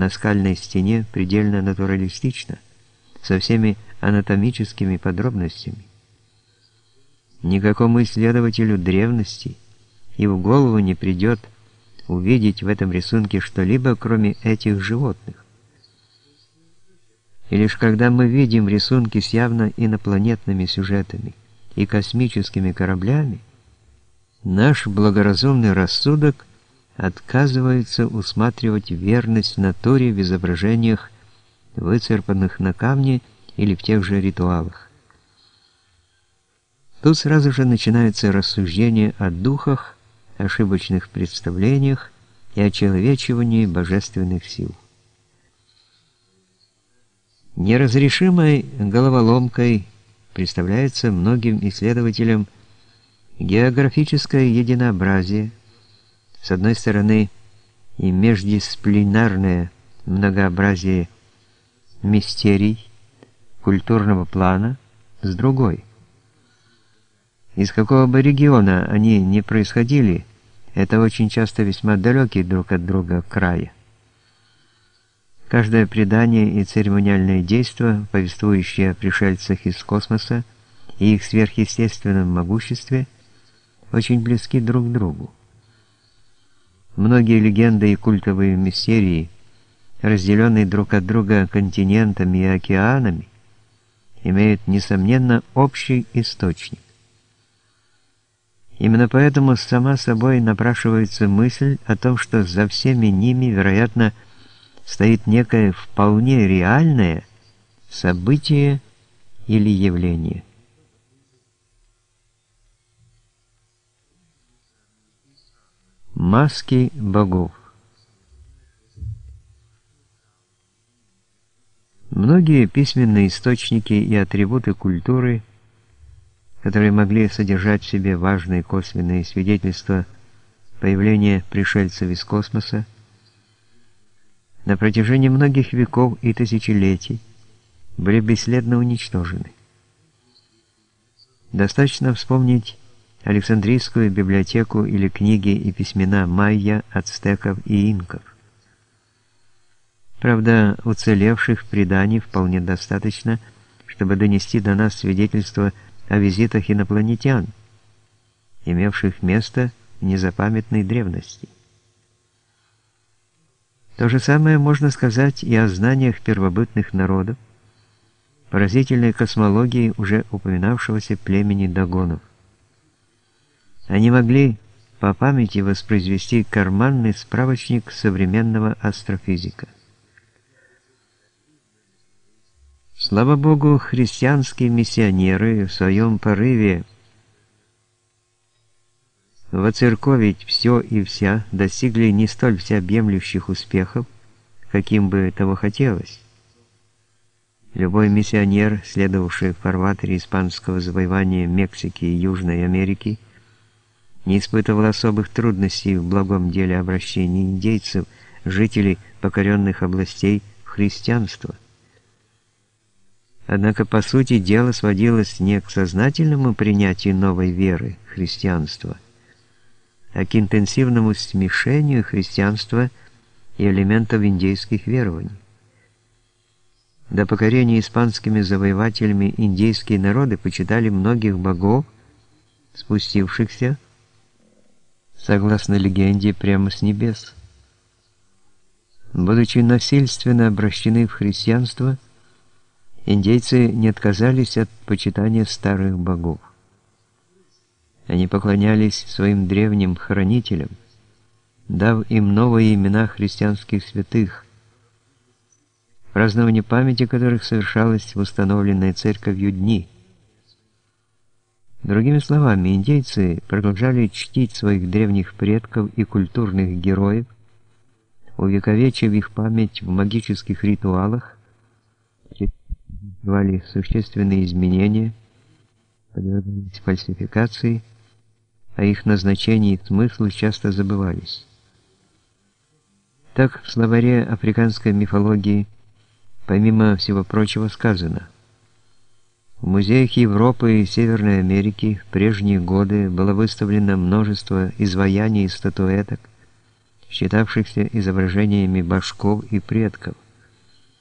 на скальной стене предельно натуралистично, со всеми анатомическими подробностями. Никакому исследователю древности и в голову не придет увидеть в этом рисунке что-либо, кроме этих животных. И лишь когда мы видим рисунки с явно инопланетными сюжетами и космическими кораблями, наш благоразумный рассудок отказывается усматривать верность натуре в изображениях, выцерпанных на камне или в тех же ритуалах. Тут сразу же начинается рассуждение о духах, ошибочных представлениях и очеловечивании божественных сил. Неразрешимой головоломкой представляется многим исследователям географическое единообразие, с одной стороны, и междисциплинарное многообразие мистерий культурного плана, с другой. Из какого бы региона они не происходили, это очень часто весьма далекие друг от друга края. Каждое предание и церемониальное действо, повествующее о пришельцах из космоса и их сверхъестественном могуществе, очень близки друг к другу. Многие легенды и культовые мистерии, разделенные друг от друга континентами и океанами, имеют, несомненно, общий источник. Именно поэтому сама собой напрашивается мысль о том, что за всеми ними, вероятно, стоит некое вполне реальное событие или явление. Маски богов Многие письменные источники и атрибуты культуры, которые могли содержать в себе важные косвенные свидетельства появления пришельцев из космоса, на протяжении многих веков и тысячелетий были бесследно уничтожены. Достаточно вспомнить Александрийскую библиотеку или книги и письмена майя, ацтеков и инков. Правда, уцелевших преданий вполне достаточно, чтобы донести до нас свидетельство о визитах инопланетян, имевших место в незапамятной древности. То же самое можно сказать и о знаниях первобытных народов, поразительной космологии уже упоминавшегося племени Дагонов. Они могли по памяти воспроизвести карманный справочник современного астрофизика. Слава Богу, христианские миссионеры в своем порыве воцерковить все и вся достигли не столь всеобъемлющих успехов, каким бы того хотелось. Любой миссионер, следовавший в фарватере испанского завоевания Мексики и Южной Америки, не испытывал особых трудностей в благом деле обращения индейцев, жителей покоренных областей в христианство. Однако, по сути, дело сводилось не к сознательному принятию новой веры, христианства, а к интенсивному смешению христианства и элементов индейских верований. До покорения испанскими завоевателями индейские народы почитали многих богов, спустившихся, согласно легенде, прямо с небес. Будучи насильственно обращены в христианство, индейцы не отказались от почитания старых богов. Они поклонялись своим древним хранителям, дав им новые имена христианских святых, празднование памяти которых совершалось в установленной церковью дни. Другими словами, индейцы продолжали чтить своих древних предков и культурных героев, увековечив их память в магических ритуалах, претерпевали существенные изменения, подвергались фальсификации, а их назначение и смысл часто забывались. Так в словаре африканской мифологии, помимо всего прочего, сказано В музеях Европы и Северной Америки в прежние годы было выставлено множество изваяний и статуэток, считавшихся изображениями башков и предков.